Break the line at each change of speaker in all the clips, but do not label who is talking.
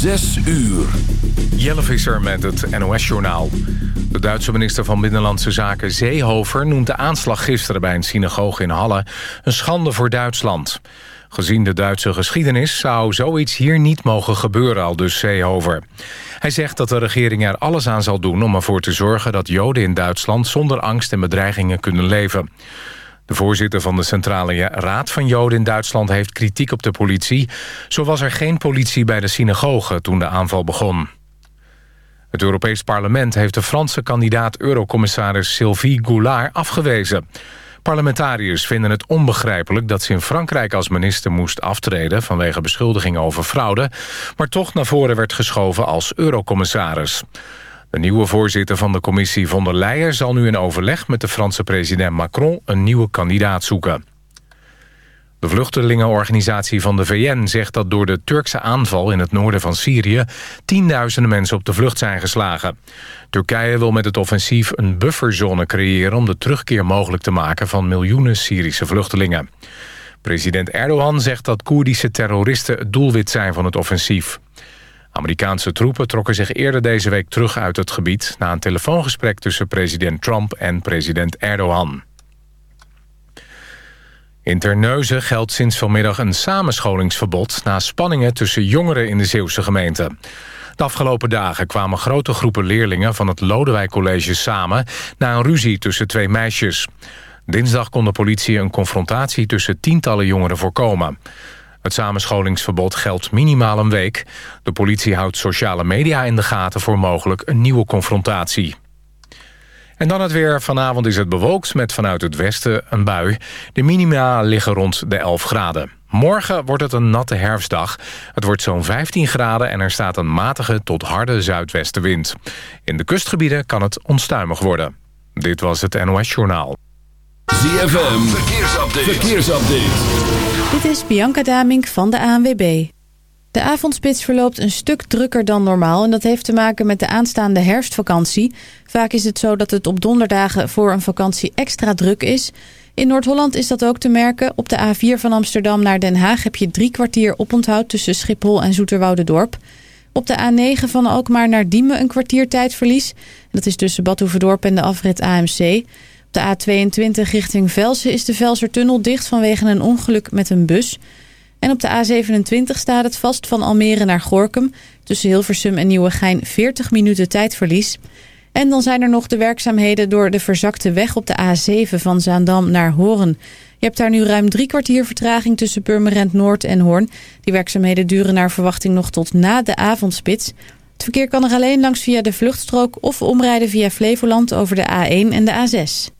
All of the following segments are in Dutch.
Zes uur.
Jelle Visser met het NOS-journaal. De Duitse minister van Binnenlandse Zaken Seehofer... noemt de aanslag gisteren bij een synagoge in Halle... een schande voor Duitsland. Gezien de Duitse geschiedenis zou zoiets hier niet mogen gebeuren, al dus Seehofer. Hij zegt dat de regering er alles aan zal doen om ervoor te zorgen... dat Joden in Duitsland zonder angst en bedreigingen kunnen leven. De voorzitter van de Centrale Raad van Joden in Duitsland heeft kritiek op de politie. Zo was er geen politie bij de synagoge toen de aanval begon. Het Europees Parlement heeft de Franse kandidaat-eurocommissaris Sylvie Goulard afgewezen. Parlementariërs vinden het onbegrijpelijk dat ze in Frankrijk als minister moest aftreden vanwege beschuldigingen over fraude, maar toch naar voren werd geschoven als eurocommissaris. De nieuwe voorzitter van de commissie von der Leyen zal nu in overleg met de Franse president Macron een nieuwe kandidaat zoeken. De vluchtelingenorganisatie van de VN zegt dat door de Turkse aanval in het noorden van Syrië tienduizenden mensen op de vlucht zijn geslagen. Turkije wil met het offensief een bufferzone creëren om de terugkeer mogelijk te maken van miljoenen Syrische vluchtelingen. President Erdogan zegt dat Koerdische terroristen het doelwit zijn van het offensief. Amerikaanse troepen trokken zich eerder deze week terug uit het gebied... na een telefoongesprek tussen president Trump en president Erdogan. In Terneuzen geldt sinds vanmiddag een samenscholingsverbod... na spanningen tussen jongeren in de Zeeuwse gemeente. De afgelopen dagen kwamen grote groepen leerlingen van het Lodewijk College samen... na een ruzie tussen twee meisjes. Dinsdag kon de politie een confrontatie tussen tientallen jongeren voorkomen. Het samenscholingsverbod geldt minimaal een week. De politie houdt sociale media in de gaten voor mogelijk een nieuwe confrontatie. En dan het weer. Vanavond is het bewolkt met vanuit het westen een bui. De minima liggen rond de 11 graden. Morgen wordt het een natte herfstdag. Het wordt zo'n 15 graden en er staat een matige tot harde zuidwestenwind. In de kustgebieden kan het onstuimig worden. Dit was het NOS Journaal.
ZFM, verkeersupdate. verkeersupdate.
Dit is Bianca Damink van de ANWB. De avondspits verloopt een stuk drukker dan normaal... en dat heeft te maken met de aanstaande herfstvakantie. Vaak is het zo dat het op donderdagen voor een vakantie extra druk is. In Noord-Holland is dat ook te merken. Op de A4 van Amsterdam naar Den Haag heb je drie kwartier oponthoud... tussen Schiphol en Zoeterwoudendorp. Op de A9 van Alkmaar naar Diemen een kwartier tijdverlies. Dat is tussen Badhoevedorp en de afrit AMC... De A22 richting Velsen is de Velsertunnel dicht vanwege een ongeluk met een bus. En op de A27 staat het vast van Almere naar Gorkum. Tussen Hilversum en Nieuwegein 40 minuten tijdverlies. En dan zijn er nog de werkzaamheden door de verzakte weg op de A7 van Zaandam naar Hoorn. Je hebt daar nu ruim drie kwartier vertraging tussen Purmerend Noord en Hoorn. Die werkzaamheden duren naar verwachting nog tot na de avondspits. Het verkeer kan er alleen langs via de vluchtstrook of omrijden via Flevoland over de A1 en de A6.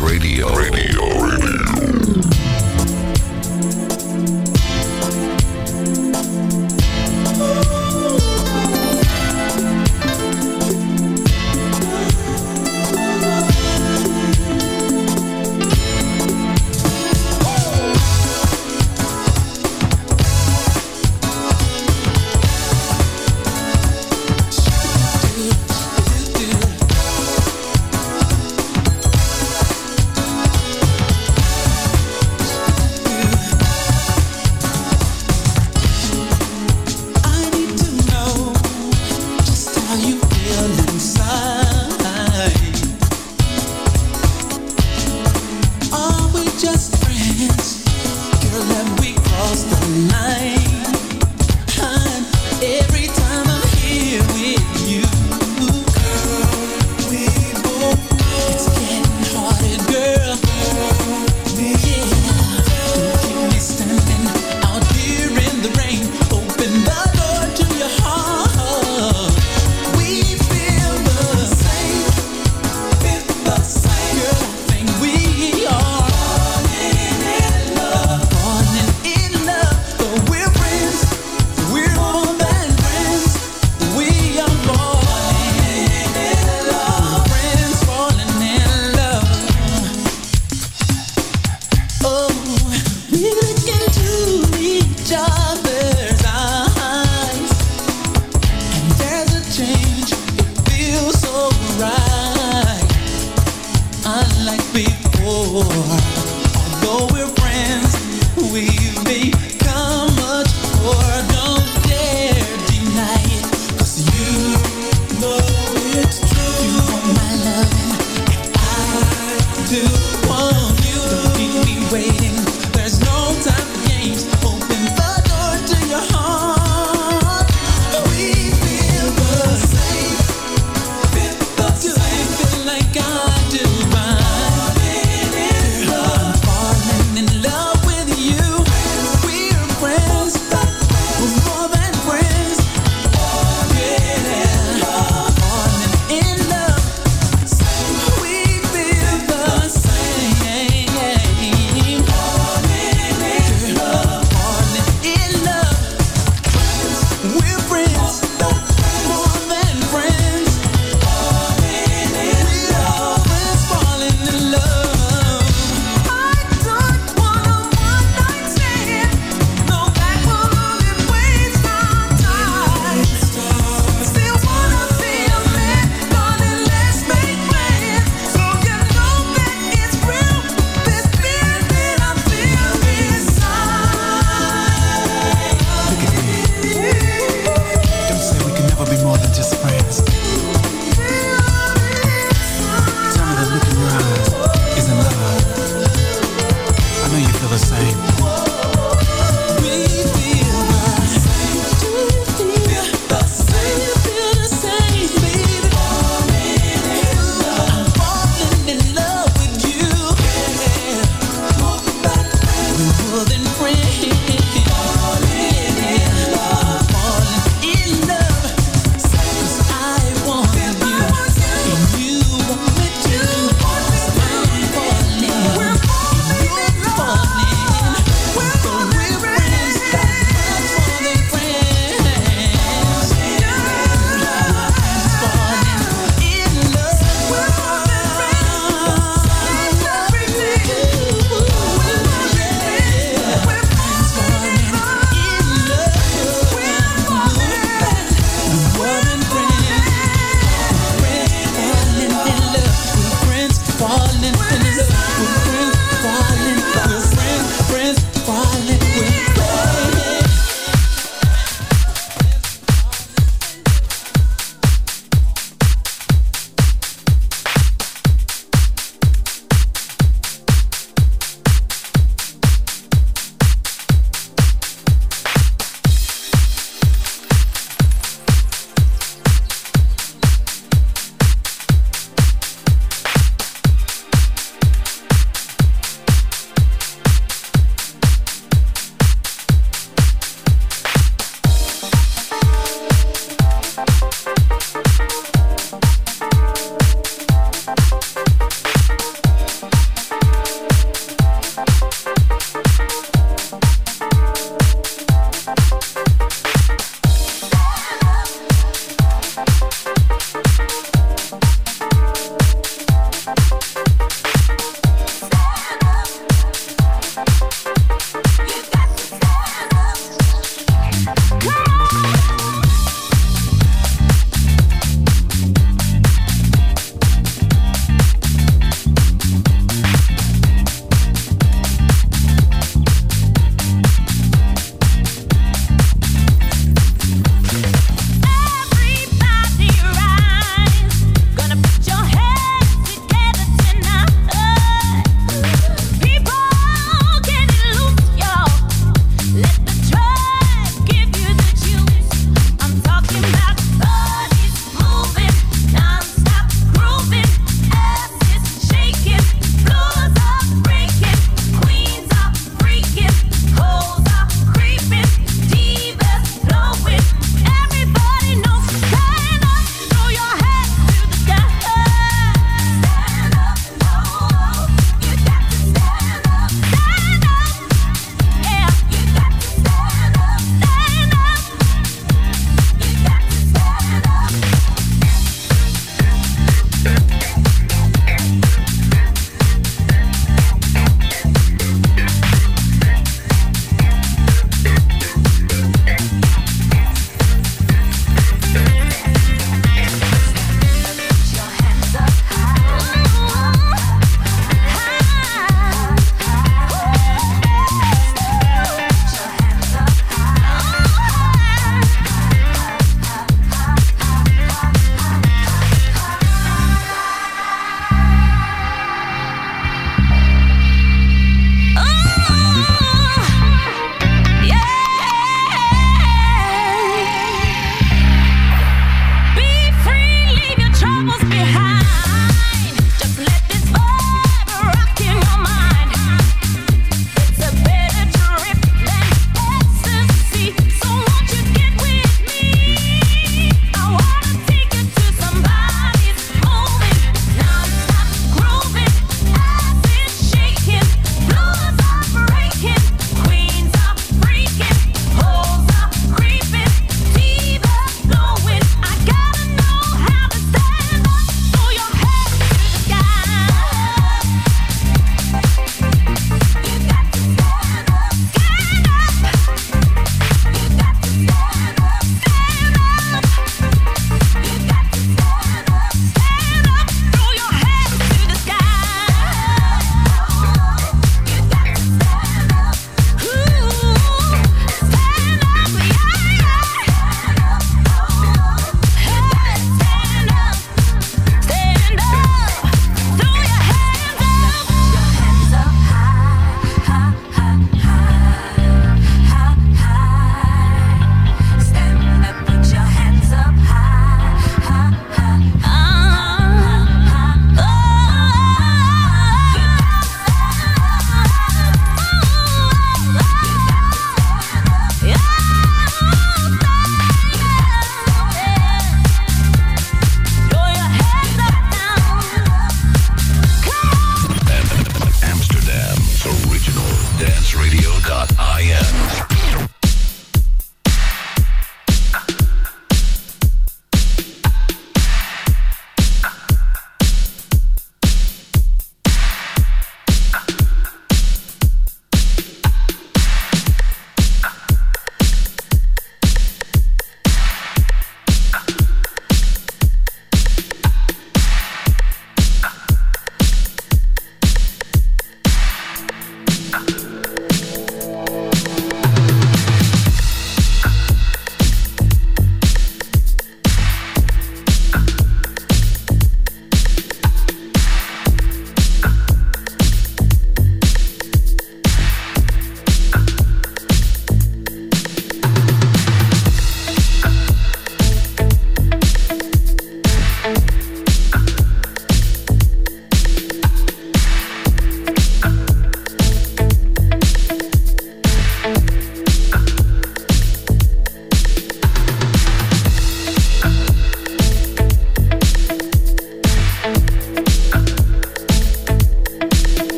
Radio.
radio.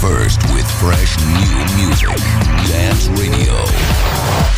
First with fresh new music. Dance Radio.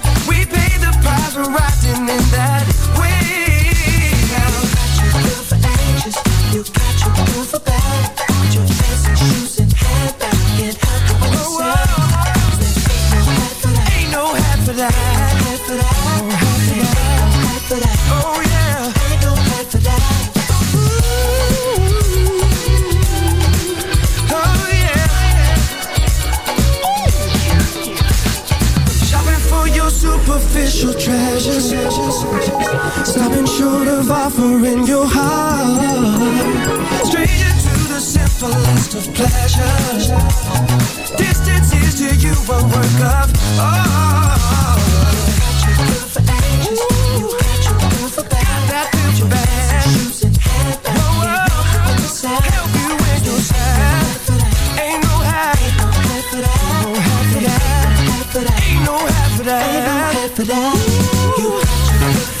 the pies were rotten in that wheel. You got your proof for anxious, you got your for bad. special treasures. Stopping short of offering your heart. Stranger to the simplest of pleasures. Distance is to you a work of art. You Ain't no half for that Ain't no half for that after that. You got your